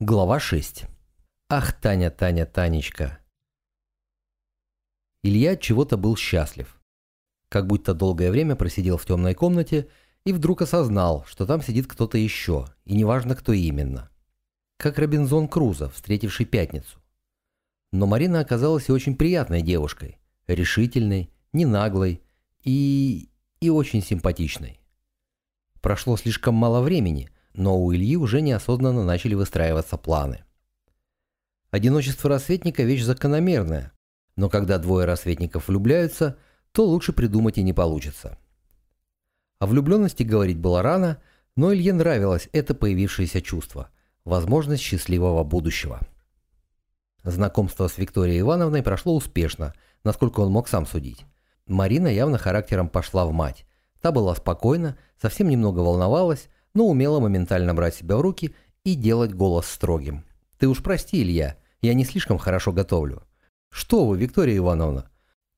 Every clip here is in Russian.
Глава 6. Ах, Таня, Таня, Танечка. Илья чего-то был счастлив. Как будто долгое время просидел в темной комнате и вдруг осознал, что там сидит кто-то еще, и неважно, кто именно. Как Робинзон Крузо, встретивший пятницу. Но Марина оказалась очень приятной девушкой, решительной, не наглой и... и очень симпатичной. Прошло слишком мало времени, но у Ильи уже неосознанно начали выстраиваться планы. Одиночество рассветника – вещь закономерная, но когда двое рассветников влюбляются, то лучше придумать и не получится. О влюбленности говорить было рано, но Илье нравилось это появившееся чувство – возможность счастливого будущего. Знакомство с Викторией Ивановной прошло успешно, насколько он мог сам судить. Марина явно характером пошла в мать. Та была спокойна, совсем немного волновалась, но умела моментально брать себя в руки и делать голос строгим. «Ты уж прости, Илья, я не слишком хорошо готовлю». «Что вы, Виктория Ивановна?»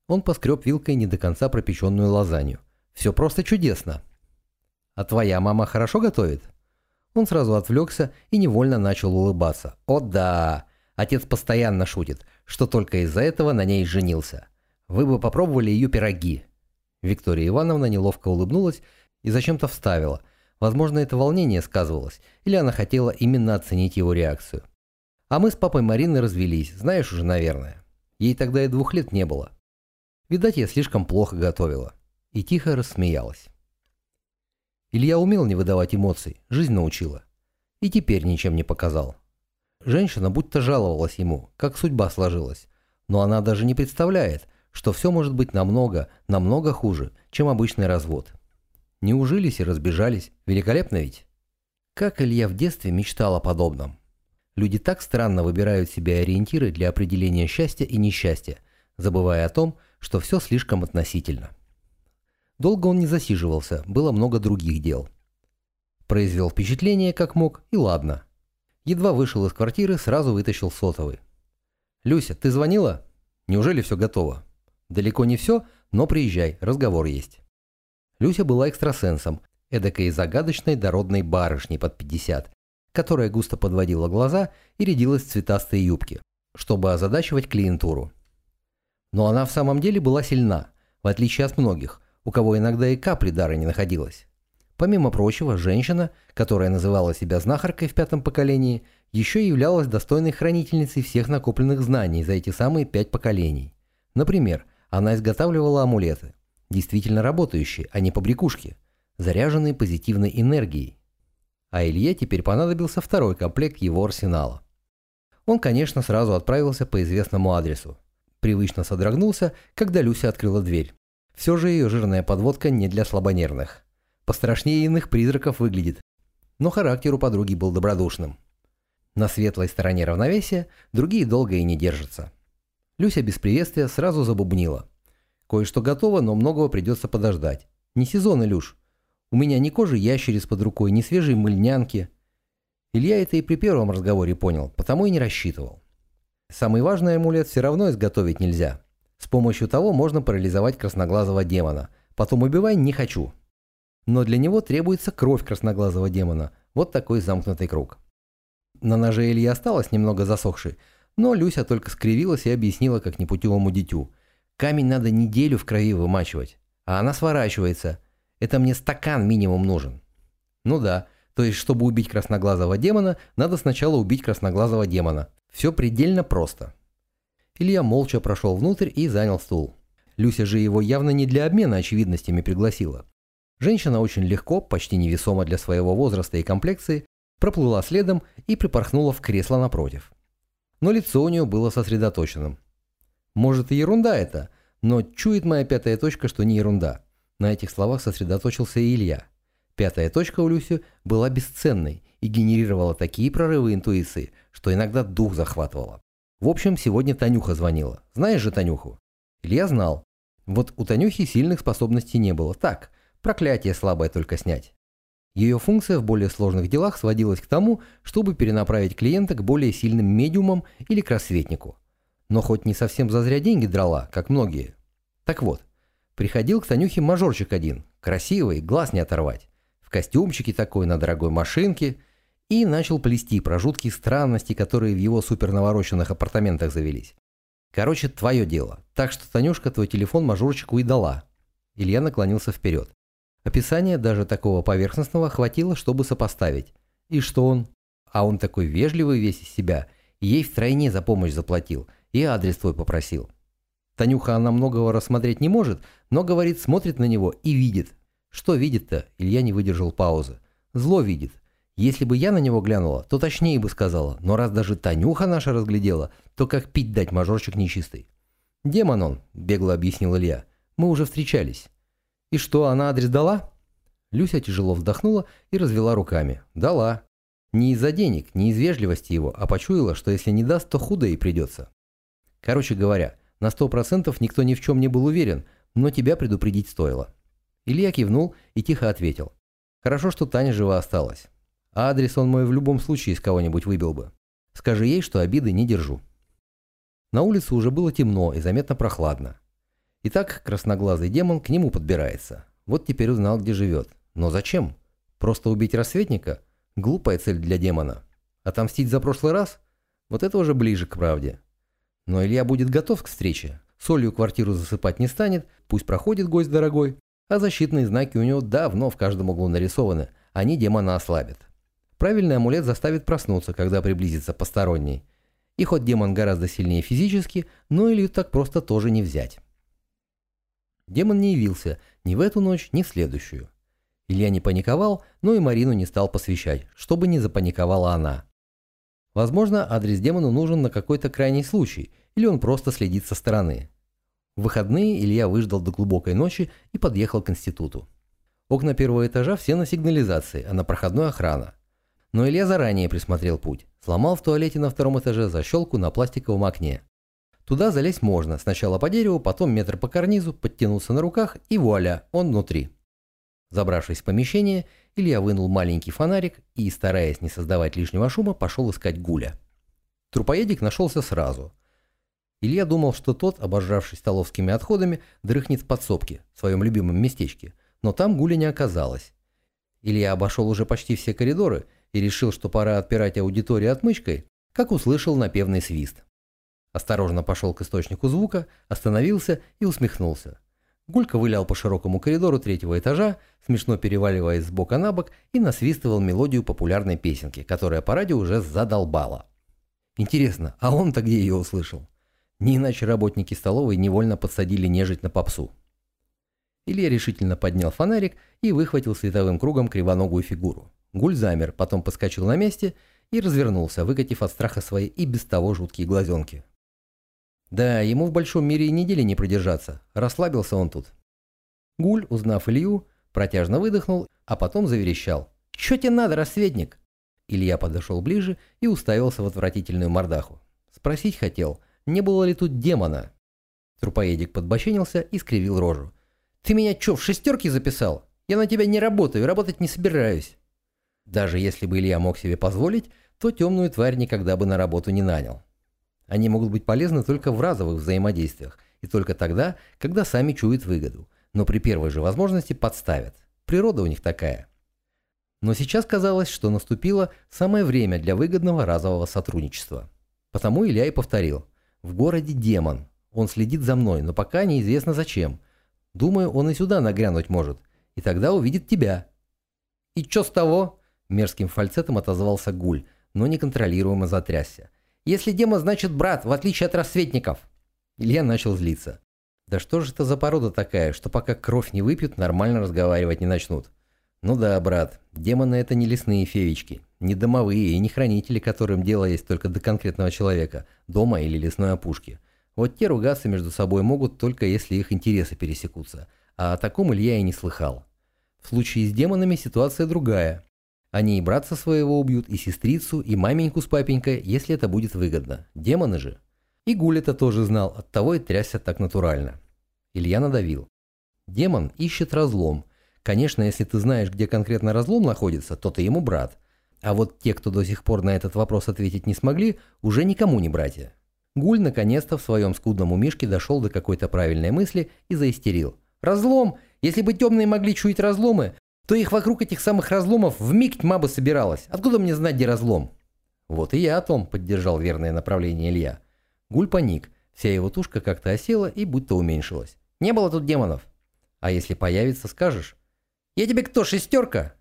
Он поскреб вилкой не до конца пропеченную лазанью. «Все просто чудесно». «А твоя мама хорошо готовит?» Он сразу отвлекся и невольно начал улыбаться. «О да! Отец постоянно шутит, что только из-за этого на ней женился. Вы бы попробовали ее пироги». Виктория Ивановна неловко улыбнулась и зачем-то вставила – Возможно, это волнение сказывалось, или она хотела именно оценить его реакцию. А мы с папой Марины развелись, знаешь уже, наверное. Ей тогда и двух лет не было. Видать, я слишком плохо готовила. И тихо рассмеялась. Илья умел не выдавать эмоций, жизнь научила. И теперь ничем не показал. Женщина будто жаловалась ему, как судьба сложилась. Но она даже не представляет, что все может быть намного, намного хуже, чем обычный развод. Не ужились и разбежались. Великолепно ведь? Как Илья в детстве мечтал о подобном. Люди так странно выбирают себе ориентиры для определения счастья и несчастья, забывая о том, что все слишком относительно. Долго он не засиживался, было много других дел. Произвел впечатление, как мог, и ладно. Едва вышел из квартиры, сразу вытащил сотовый. «Люся, ты звонила? Неужели все готово?» «Далеко не все, но приезжай, разговор есть». Люся была экстрасенсом, эдакой загадочной дородной барышней под 50, которая густо подводила глаза и рядилась в цветастые юбки, чтобы озадачивать клиентуру. Но она в самом деле была сильна, в отличие от многих, у кого иногда и капли дара не находилось. Помимо прочего, женщина, которая называла себя знахаркой в пятом поколении, еще являлась достойной хранительницей всех накопленных знаний за эти самые пять поколений. Например, она изготавливала амулеты, действительно работающие, а не побрякушки, заряженные позитивной энергией. А Илье теперь понадобился второй комплект его арсенала. Он, конечно, сразу отправился по известному адресу. Привычно содрогнулся, когда Люся открыла дверь. Все же ее жирная подводка не для слабонервных. Пострашнее иных призраков выглядит. Но характер у подруги был добродушным. На светлой стороне равновесия другие долго и не держатся. Люся без приветствия сразу забубнила. Кое-что готово, но многого придется подождать. Не сезон, Илюш. У меня ни кожи ящериц под рукой, ни свежей мыльнянки. Илья это и при первом разговоре понял, потому и не рассчитывал. Самый важный амулет все равно изготовить нельзя. С помощью того можно парализовать красноглазого демона. Потом убивай не хочу. Но для него требуется кровь красноглазого демона. Вот такой замкнутый круг. На ноже Илья осталось немного засохшей, но Люся только скривилась и объяснила, как непутевому дитю. Камень надо неделю в крови вымачивать, а она сворачивается. Это мне стакан минимум нужен. Ну да, то есть, чтобы убить красноглазого демона, надо сначала убить красноглазого демона. Все предельно просто. Илья молча прошел внутрь и занял стул. Люся же его явно не для обмена очевидностями пригласила. Женщина очень легко, почти невесомо для своего возраста и комплекции, проплыла следом и припорхнула в кресло напротив. Но лицо у нее было сосредоточенным. Может и ерунда это, но чует моя пятая точка, что не ерунда. На этих словах сосредоточился и Илья. Пятая точка у Люси была бесценной и генерировала такие прорывы интуиции, что иногда дух захватывала. В общем, сегодня Танюха звонила. Знаешь же Танюху? Илья знал. Вот у Танюхи сильных способностей не было. Так, проклятие слабое только снять. Ее функция в более сложных делах сводилась к тому, чтобы перенаправить клиента к более сильным медиумам или к рассветнику но хоть не совсем зазря деньги драла, как многие. Так вот, приходил к Танюхе мажорчик один, красивый, глаз не оторвать, в костюмчике такой, на дорогой машинке, и начал плести про жуткие странности, которые в его супернавороченных апартаментах завелись. Короче, твое дело. Так что, Танюшка, твой телефон мажорчику и дала. Илья наклонился вперед. Описание даже такого поверхностного хватило, чтобы сопоставить. И что он? А он такой вежливый весь из себя. Ей втройне за помощь заплатил. И адрес твой попросил. Танюха она многого рассмотреть не может, но, говорит, смотрит на него и видит. Что видит-то? Илья не выдержал паузы. Зло видит. Если бы я на него глянула, то точнее бы сказала, но раз даже Танюха наша разглядела, то как пить дать мажорчик нечистый. «Демон он», – бегло объяснил Илья. «Мы уже встречались». «И что, она адрес дала?» Люся тяжело вздохнула и развела руками. «Дала. Не из-за денег, не из вежливости его, а почуяла, что если не даст, то худо и придется. Короче говоря, на сто процентов никто ни в чем не был уверен, но тебя предупредить стоило». Илья кивнул и тихо ответил. «Хорошо, что Таня жива осталась. А адрес он мой в любом случае из кого-нибудь выбил бы. Скажи ей, что обиды не держу. На улице уже было темно и заметно прохладно. Итак, красноглазый демон к нему подбирается. Вот теперь узнал, где живет. Но зачем? Просто убить рассветника? Глупая цель для демона. Отомстить за прошлый раз? Вот это уже ближе к правде. Но Илья будет готов к встрече. Солью квартиру засыпать не станет, пусть проходит гость дорогой. А защитные знаки у него давно в каждом углу нарисованы, они демона ослабят. Правильный амулет заставит проснуться, когда приблизится посторонний. И хоть демон гораздо сильнее физически, но Илью так просто тоже не взять. Демон не явился ни в эту ночь, ни в следующую. Илья не паниковал, но и Марину не стал посвящать, чтобы не запаниковала она. Возможно, адрес демону нужен на какой-то крайний случай, или он просто следит со стороны. В выходные Илья выждал до глубокой ночи и подъехал к институту. Окна первого этажа все на сигнализации, а на проходной охрана. Но Илья заранее присмотрел путь. Сломал в туалете на втором этаже защелку на пластиковом окне. Туда залезть можно, сначала по дереву, потом метр по карнизу, подтянулся на руках и вуаля, он внутри. Забравшись в помещение, Илья вынул маленький фонарик и, стараясь не создавать лишнего шума, пошел искать Гуля. Трупоедик нашелся сразу. Илья думал, что тот, обожравшись столовскими отходами, дрыхнет в подсобке, в своем любимом местечке, но там Гуля не оказалось. Илья обошел уже почти все коридоры и решил, что пора отпирать аудиторию отмычкой, как услышал напевный свист. Осторожно пошел к источнику звука, остановился и усмехнулся. Гулька вылял по широкому коридору третьего этажа, смешно переваливаясь с бока на бок и насвистывал мелодию популярной песенки, которая по радио уже задолбала. Интересно, а он-то где ее услышал? Не иначе работники столовой невольно подсадили нежить на попсу. Илья решительно поднял фонарик и выхватил световым кругом кривоногую фигуру. Гуль замер, потом подскочил на месте и развернулся, выкатив от страха свои и без того жуткие глазенки. Да, ему в большом мире и недели не продержаться, расслабился он тут. Гуль, узнав Илью, протяжно выдохнул, а потом заверещал. «Чё тебе надо, рассветник?» Илья подошел ближе и уставился в отвратительную мордаху. Спросить хотел, не было ли тут демона? Трупоедик подбоченился и скривил рожу. «Ты меня чё, в шестерки записал? Я на тебя не работаю, работать не собираюсь». Даже если бы Илья мог себе позволить, то темную тварь никогда бы на работу не нанял. Они могут быть полезны только в разовых взаимодействиях, и только тогда, когда сами чуют выгоду, но при первой же возможности подставят. Природа у них такая. Но сейчас казалось, что наступило самое время для выгодного разового сотрудничества. Потому Илья и повторил. В городе демон. Он следит за мной, но пока неизвестно зачем. Думаю, он и сюда нагрянуть может. И тогда увидит тебя. И чё с того? Мерзким фальцетом отозвался Гуль, но неконтролируемо затрясся. «Если демон, значит брат, в отличие от рассветников!» Илья начал злиться. «Да что же это за порода такая, что пока кровь не выпьют, нормально разговаривать не начнут?» «Ну да, брат, демоны это не лесные феечки, не домовые и не хранители, которым дело есть только до конкретного человека, дома или лесной опушки. Вот те ругаться между собой могут только если их интересы пересекутся, а о таком Илья и не слыхал. В случае с демонами ситуация другая. Они и братца своего убьют, и сестрицу, и маменьку с папенькой, если это будет выгодно. Демоны же. И Гуль это тоже знал, оттого и трясся так натурально. Илья надавил. Демон ищет разлом. Конечно, если ты знаешь, где конкретно разлом находится, то ты ему брат. А вот те, кто до сих пор на этот вопрос ответить не смогли, уже никому не братья. Гуль наконец-то в своем скудном умишке дошел до какой-то правильной мысли и заистерил. «Разлом! Если бы темные могли чуять разломы, то их вокруг этих самых разломов в миг тьма бы собиралась. Откуда мне знать, где разлом? Вот и я о том, поддержал верное направление Илья. Гуль паник. Вся его тушка как-то осела и будто уменьшилась. Не было тут демонов. А если появится, скажешь. «Я тебе кто, шестерка?»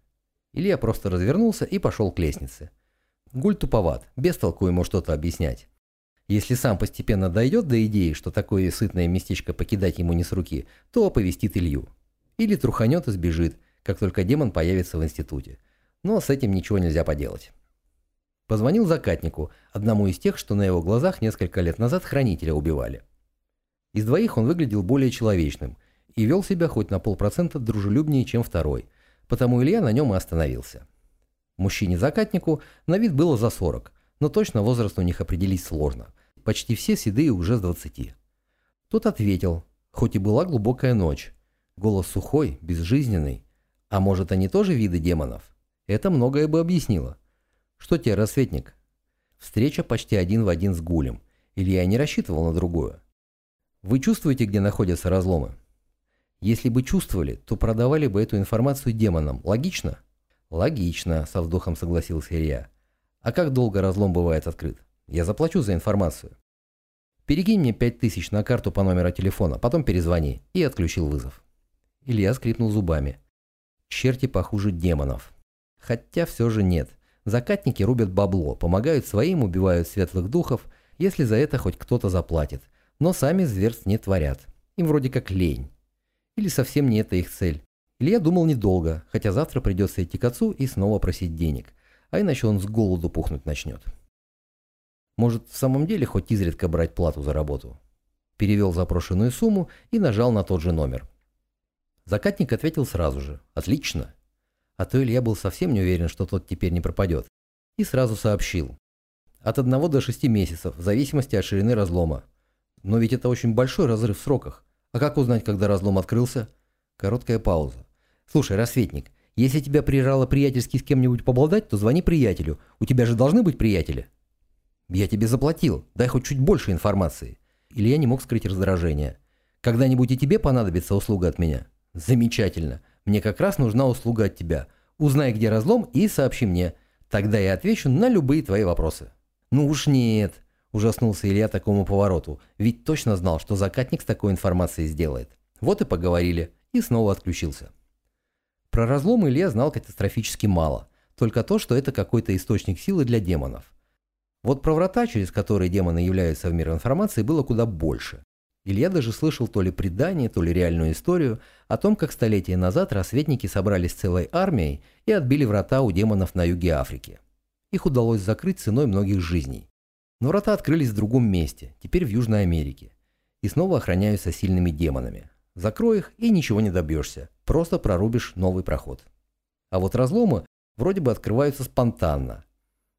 Илья просто развернулся и пошел к лестнице. Гуль туповат, без толку ему что-то объяснять. Если сам постепенно дойдет до идеи, что такое сытное местечко покидать ему не с руки, то оповестит Илью. Или труханет и сбежит, как только демон появится в институте. Но с этим ничего нельзя поделать. Позвонил закатнику, одному из тех, что на его глазах несколько лет назад хранителя убивали. Из двоих он выглядел более человечным и вел себя хоть на полпроцента дружелюбнее, чем второй, потому Илья на нем и остановился. Мужчине-закатнику на вид было за 40, но точно возраст у них определить сложно. Почти все седые уже с 20. Тот ответил, хоть и была глубокая ночь. Голос сухой, безжизненный. А может, они тоже виды демонов? Это многое бы объяснило. Что тебе, рассветник? Встреча почти один в один с Гулем. Или я не рассчитывал на другую. Вы чувствуете, где находятся разломы? Если бы чувствовали, то продавали бы эту информацию демонам. Логично? Логично, со вздохом согласился Илья. А как долго разлом бывает открыт? Я заплачу за информацию. Перекинь мне пять тысяч на карту по номеру телефона, потом перезвони. И отключил вызов. Илья скрипнул зубами. Черти похуже демонов. Хотя все же нет. Закатники рубят бабло, помогают своим, убивают светлых духов, если за это хоть кто-то заплатит. Но сами зверств не творят. Им вроде как лень. Или совсем не это их цель. Илья думал недолго, хотя завтра придется идти к отцу и снова просить денег. А иначе он с голоду пухнуть начнет. Может, в самом деле хоть изредка брать плату за работу? Перевел запрошенную сумму и нажал на тот же номер. Закатник ответил сразу же. «Отлично!» А то Илья был совсем не уверен, что тот теперь не пропадет. И сразу сообщил. От одного до шести месяцев, в зависимости от ширины разлома. Но ведь это очень большой разрыв в сроках. А как узнать, когда разлом открылся? Короткая пауза. Слушай, рассветник, если тебя прижало приятельски с кем-нибудь поболтать, то звони приятелю. У тебя же должны быть приятели. Я тебе заплатил. Дай хоть чуть больше информации. Или я не мог скрыть раздражение. Когда-нибудь и тебе понадобится услуга от меня? Замечательно. Мне как раз нужна услуга от тебя. Узнай, где разлом, и сообщи мне. Тогда я отвечу на любые твои вопросы. Ну уж нет. Ужаснулся Илья такому повороту. Ведь точно знал, что закатник с такой информацией сделает. Вот и поговорили. И снова отключился. Про разлом Илья знал катастрофически мало. Только то, что это какой-то источник силы для демонов. Вот про врата, через которые демоны являются в мир информации, было куда больше. Илья даже слышал то ли предание, то ли реальную историю о том, как столетия назад рассветники собрались целой армией и отбили врата у демонов на юге Африки. Их удалось закрыть ценой многих жизней. Но врата открылись в другом месте, теперь в Южной Америке. И снова охраняются сильными демонами. Закрой их и ничего не добьешься, просто прорубишь новый проход. А вот разломы вроде бы открываются спонтанно,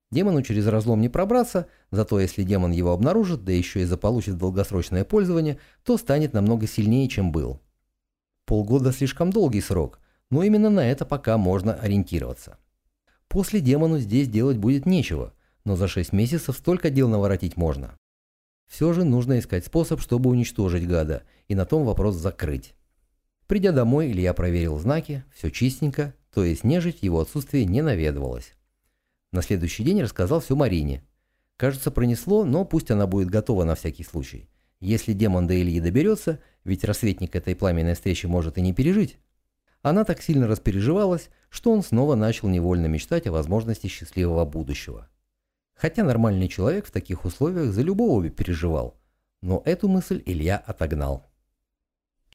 Демону через разлом не пробраться, зато если демон его обнаружит, да еще и заполучит долгосрочное пользование, то станет намного сильнее, чем был. Полгода слишком долгий срок, но именно на это пока можно ориентироваться. После демону здесь делать будет нечего, но за 6 месяцев столько дел наворотить можно. Все же нужно искать способ, чтобы уничтожить гада, и на том вопрос закрыть. Придя домой, Илья проверил знаки, все чистенько, то есть нежить его отсутствие не наведывалась. На следующий день рассказал все Марине. Кажется, пронесло, но пусть она будет готова на всякий случай. Если демон до Ильи доберется, ведь рассветник этой пламенной встречи может и не пережить. Она так сильно распереживалась, что он снова начал невольно мечтать о возможности счастливого будущего. Хотя нормальный человек в таких условиях за любого бы переживал. Но эту мысль Илья отогнал.